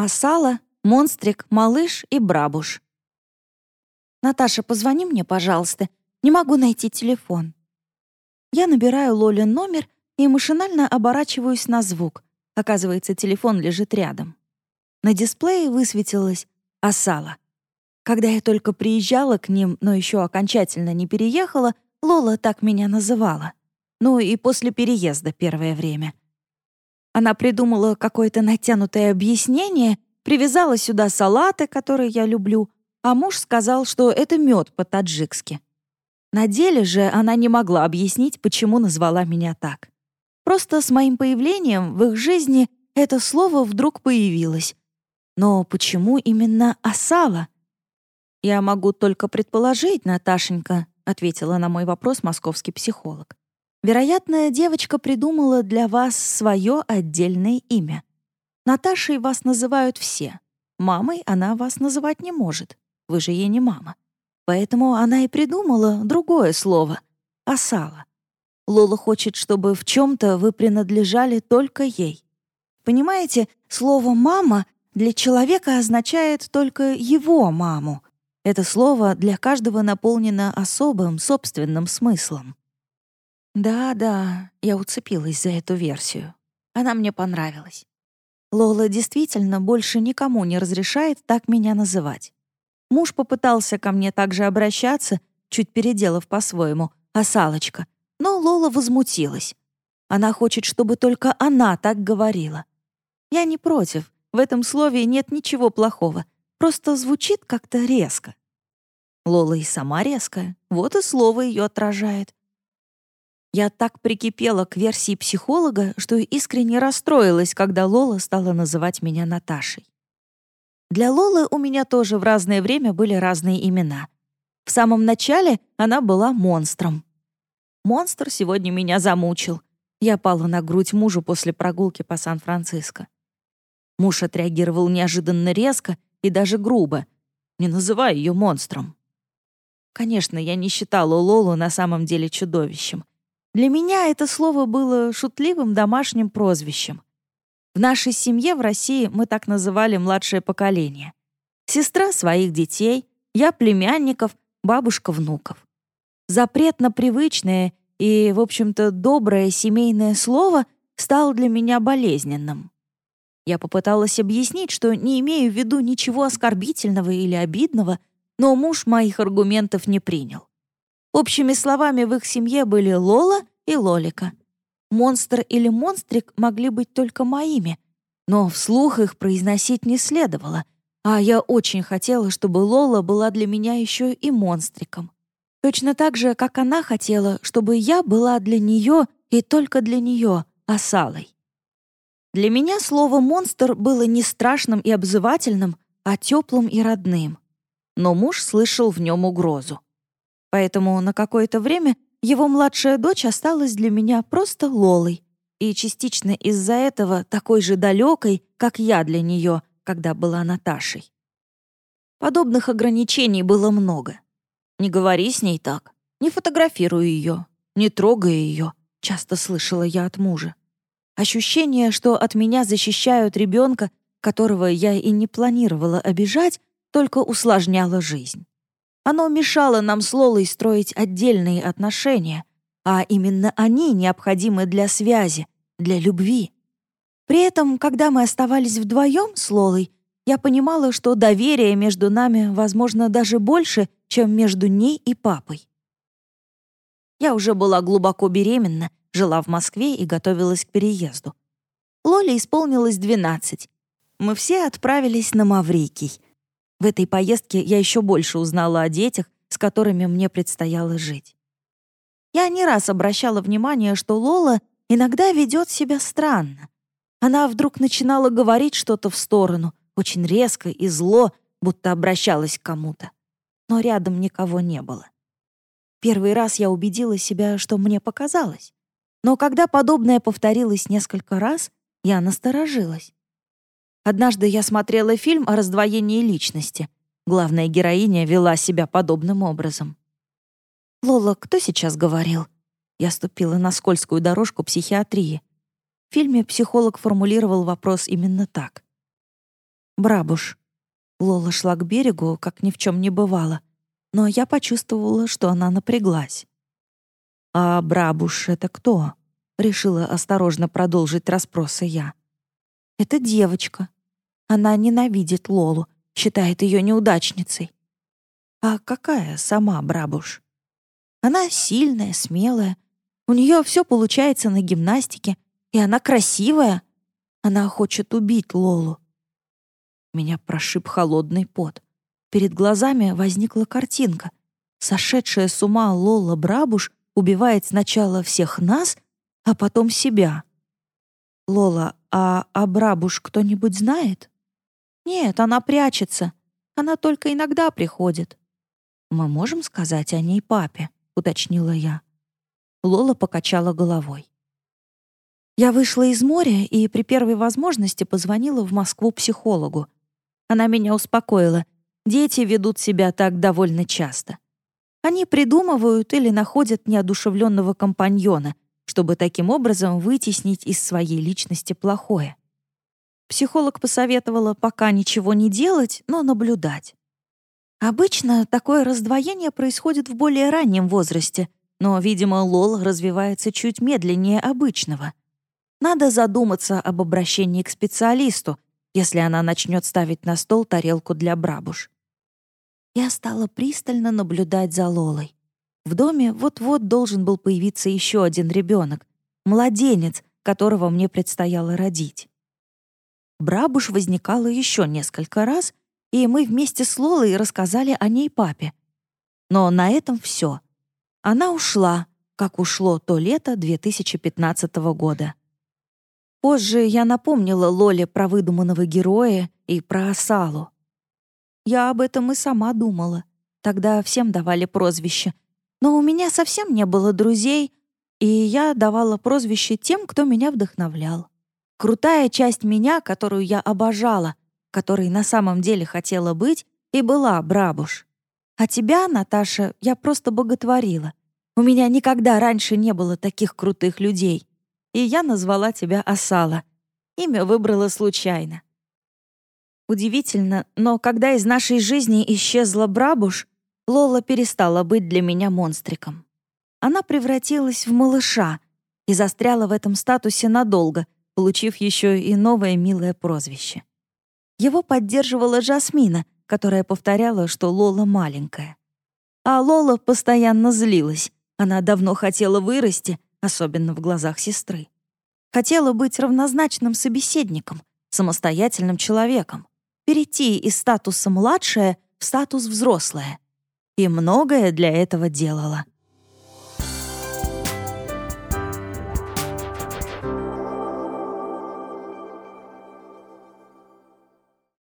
Асала, Монстрик, Малыш и Брабуш. «Наташа, позвони мне, пожалуйста. Не могу найти телефон». Я набираю Лолин номер и машинально оборачиваюсь на звук. Оказывается, телефон лежит рядом. На дисплее высветилось «Асала». Когда я только приезжала к ним, но еще окончательно не переехала, Лола так меня называла. Ну и после переезда первое время. Она придумала какое-то натянутое объяснение, привязала сюда салаты, которые я люблю, а муж сказал, что это мед по-таджикски. На деле же она не могла объяснить, почему назвала меня так. Просто с моим появлением в их жизни это слово вдруг появилось. Но почему именно «осала»? «Я могу только предположить, Наташенька», — ответила на мой вопрос московский психолог. «Вероятно, девочка придумала для вас свое отдельное имя. Наташей вас называют все. Мамой она вас называть не может. Вы же ей не мама. Поэтому она и придумала другое слово — «осала». Лола хочет, чтобы в чем-то вы принадлежали только ей. Понимаете, слово «мама» для человека означает только его маму. Это слово для каждого наполнено особым, собственным смыслом. Да-да, я уцепилась за эту версию. Она мне понравилась. Лола действительно больше никому не разрешает так меня называть. Муж попытался ко мне также обращаться, чуть переделав по-своему, а Салочка — но Лола возмутилась. Она хочет, чтобы только она так говорила. Я не против, в этом слове нет ничего плохого, просто звучит как-то резко. Лола и сама резкая, вот и слово ее отражает. Я так прикипела к версии психолога, что искренне расстроилась, когда Лола стала называть меня Наташей. Для Лолы у меня тоже в разное время были разные имена. В самом начале она была монстром. Монстр сегодня меня замучил. Я пала на грудь мужу после прогулки по Сан-Франциско. Муж отреагировал неожиданно резко и даже грубо. Не называй ее монстром. Конечно, я не считала Лолу на самом деле чудовищем. Для меня это слово было шутливым домашним прозвищем. В нашей семье в России мы так называли младшее поколение. Сестра своих детей, я племянников, бабушка внуков. Запрет на привычное и, в общем-то, доброе семейное слово стал для меня болезненным. Я попыталась объяснить, что не имею в виду ничего оскорбительного или обидного, но муж моих аргументов не принял. Общими словами в их семье были Лола и Лолика. Монстр или монстрик могли быть только моими, но вслух их произносить не следовало, а я очень хотела, чтобы Лола была для меня еще и монстриком. Точно так же, как она хотела, чтобы я была для нее и только для нее осалой. Для меня слово «монстр» было не страшным и обзывательным, а теплым и родным. Но муж слышал в нем угрозу. Поэтому на какое-то время его младшая дочь осталась для меня просто Лолой, и частично из-за этого такой же далекой, как я для нее, когда была Наташей. Подобных ограничений было много. Не говори с ней так. Не фотографируй ее. Не трогай ее. Часто слышала я от мужа. Ощущение, что от меня защищают ребенка, которого я и не планировала обижать, только усложняло жизнь. Оно мешало нам с Лолой строить отдельные отношения, а именно они необходимы для связи, для любви. При этом, когда мы оставались вдвоем с Лолой, я понимала, что доверие между нами, возможно, даже больше, чем между ней и папой. Я уже была глубоко беременна, жила в Москве и готовилась к переезду. Лоле исполнилось 12. Мы все отправились на Маврикий. В этой поездке я еще больше узнала о детях, с которыми мне предстояло жить. Я не раз обращала внимание, что Лола иногда ведет себя странно. Она вдруг начинала говорить что-то в сторону, очень резко и зло, будто обращалась к кому-то но рядом никого не было. Первый раз я убедила себя, что мне показалось. Но когда подобное повторилось несколько раз, я насторожилась. Однажды я смотрела фильм о раздвоении личности. Главная героиня вела себя подобным образом. «Лола, кто сейчас говорил?» Я ступила на скользкую дорожку психиатрии. В фильме психолог формулировал вопрос именно так. Брабуш. Лола шла к берегу, как ни в чем не бывало, но я почувствовала, что она напряглась. «А Брабуш — это кто?» — решила осторожно продолжить расспросы я. «Это девочка. Она ненавидит Лолу, считает ее неудачницей. А какая сама Брабуш? Она сильная, смелая. У нее все получается на гимнастике, и она красивая. Она хочет убить Лолу. Меня прошиб холодный пот. Перед глазами возникла картинка. Сошедшая с ума Лола Брабуш убивает сначала всех нас, а потом себя. «Лола, а о Брабуш кто-нибудь знает?» «Нет, она прячется. Она только иногда приходит». «Мы можем сказать о ней папе?» — уточнила я. Лола покачала головой. Я вышла из моря и при первой возможности позвонила в Москву психологу. Она меня успокоила. Дети ведут себя так довольно часто. Они придумывают или находят неодушевленного компаньона, чтобы таким образом вытеснить из своей личности плохое. Психолог посоветовала пока ничего не делать, но наблюдать. Обычно такое раздвоение происходит в более раннем возрасте, но, видимо, Лол развивается чуть медленнее обычного. Надо задуматься об обращении к специалисту, если она начнет ставить на стол тарелку для брабуш. Я стала пристально наблюдать за Лолой. В доме вот-вот должен был появиться еще один ребенок, младенец, которого мне предстояло родить. Брабуш возникала еще несколько раз, и мы вместе с Лолой рассказали о ней папе. Но на этом все. Она ушла, как ушло то лето 2015 года. Позже я напомнила Лоле про выдуманного героя и про Асалу. Я об этом и сама думала. Тогда всем давали прозвище. Но у меня совсем не было друзей, и я давала прозвище тем, кто меня вдохновлял. Крутая часть меня, которую я обожала, которой на самом деле хотела быть, и была Брабуш. А тебя, Наташа, я просто боготворила. У меня никогда раньше не было таких крутых людей. И я назвала тебя Асала. Имя выбрала случайно. Удивительно, но когда из нашей жизни исчезла Брабуш, Лола перестала быть для меня монстриком. Она превратилась в малыша и застряла в этом статусе надолго — получив еще и новое милое прозвище. Его поддерживала Жасмина, которая повторяла, что Лола маленькая. А Лола постоянно злилась. Она давно хотела вырасти, особенно в глазах сестры. Хотела быть равнозначным собеседником, самостоятельным человеком, перейти из статуса «младшая» в статус «взрослая». И многое для этого делала.